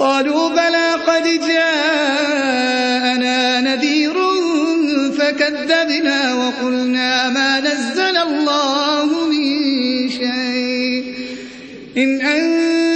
قالوا بلى قد جاءنا نذير فكذبنا وقلنا ما نزل الله من شيء. إن أنت